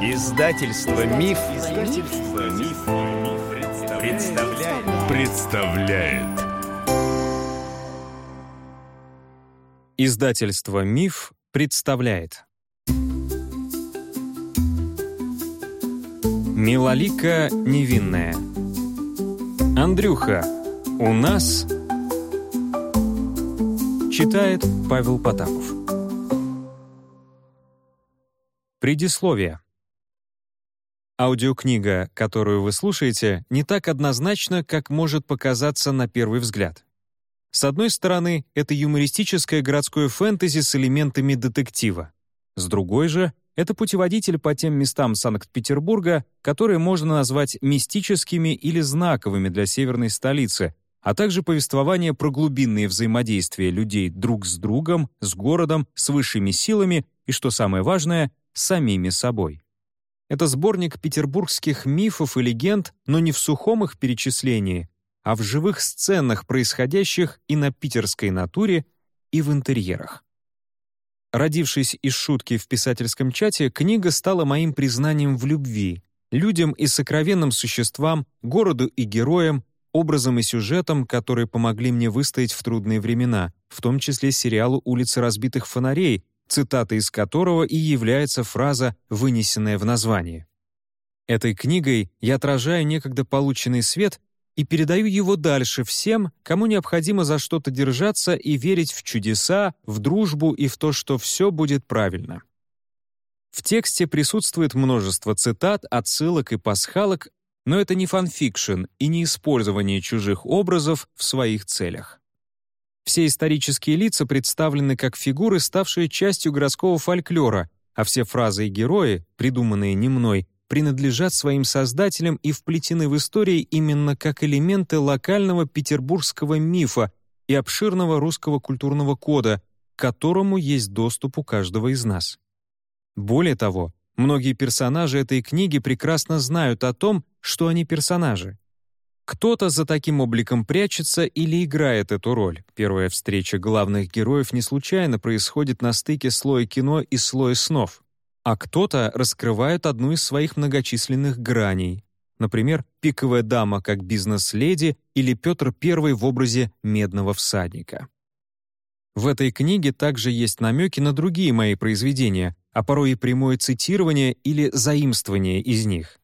Издательство Миф, Издательство Миф, представляет. представляет. Издательство Миф представляет. Милолика невинная. Андрюха, у нас... Читает Павел Потапов. Предисловие. Аудиокнига, которую вы слушаете, не так однозначна, как может показаться на первый взгляд. С одной стороны, это юмористическое городское фэнтези с элементами детектива. С другой же, это путеводитель по тем местам Санкт-Петербурга, которые можно назвать мистическими или знаковыми для северной столицы, а также повествование про глубинные взаимодействия людей друг с другом, с городом, с высшими силами и, что самое важное, самими собой. Это сборник петербургских мифов и легенд, но не в сухом их перечислении, а в живых сценах, происходящих и на питерской натуре, и в интерьерах. Родившись из шутки в писательском чате, книга стала моим признанием в любви, людям и сокровенным существам, городу и героям, образом и сюжетом, которые помогли мне выстоять в трудные времена, в том числе сериалу «Улицы разбитых фонарей», цитата из которого и является фраза, вынесенная в название. Этой книгой я отражаю некогда полученный свет и передаю его дальше всем, кому необходимо за что-то держаться и верить в чудеса, в дружбу и в то, что все будет правильно. В тексте присутствует множество цитат, отсылок и пасхалок, но это не фанфикшн и не использование чужих образов в своих целях. Все исторические лица представлены как фигуры, ставшие частью городского фольклора, а все фразы и герои, придуманные не мной, принадлежат своим создателям и вплетены в истории именно как элементы локального петербургского мифа и обширного русского культурного кода, к которому есть доступ у каждого из нас. Более того, многие персонажи этой книги прекрасно знают о том, что они персонажи. Кто-то за таким обликом прячется или играет эту роль. Первая встреча главных героев не случайно происходит на стыке слоя кино и слоя снов. А кто-то раскрывает одну из своих многочисленных граней. Например, «Пиковая дама» как бизнес-леди или Петр I в образе медного всадника. В этой книге также есть намеки на другие мои произведения, а порой и прямое цитирование или заимствование из них.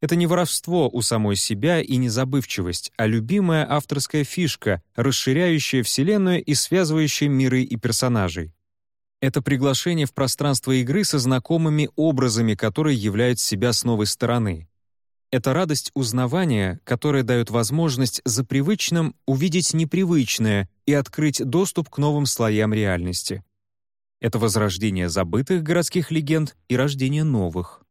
Это не воровство у самой себя и не забывчивость, а любимая авторская фишка, расширяющая Вселенную и связывающая миры и персонажей. Это приглашение в пространство игры со знакомыми образами, которые являют себя с новой стороны. Это радость узнавания, которая дает возможность за привычным увидеть непривычное и открыть доступ к новым слоям реальности. Это возрождение забытых городских легенд и рождение новых.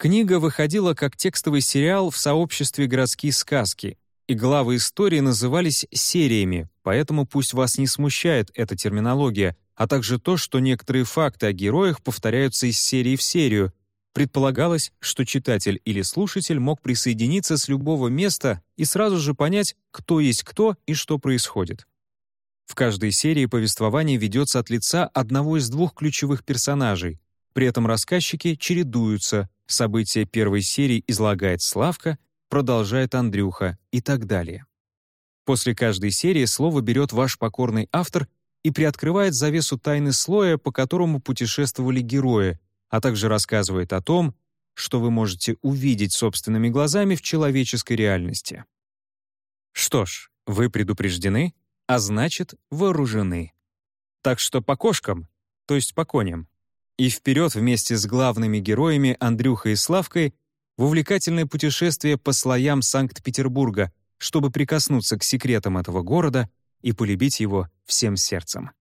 Книга выходила как текстовый сериал в сообществе «Городские сказки», и главы истории назывались сериями, поэтому пусть вас не смущает эта терминология, а также то, что некоторые факты о героях повторяются из серии в серию. Предполагалось, что читатель или слушатель мог присоединиться с любого места и сразу же понять, кто есть кто и что происходит. В каждой серии повествование ведется от лица одного из двух ключевых персонажей. При этом рассказчики чередуются, События первой серии излагает Славка, продолжает Андрюха и так далее. После каждой серии слово берет ваш покорный автор и приоткрывает завесу тайны слоя, по которому путешествовали герои, а также рассказывает о том, что вы можете увидеть собственными глазами в человеческой реальности. Что ж, вы предупреждены, а значит, вооружены. Так что по кошкам, то есть по коням, и вперед вместе с главными героями Андрюхой и Славкой в увлекательное путешествие по слоям Санкт-Петербурга, чтобы прикоснуться к секретам этого города и полюбить его всем сердцем.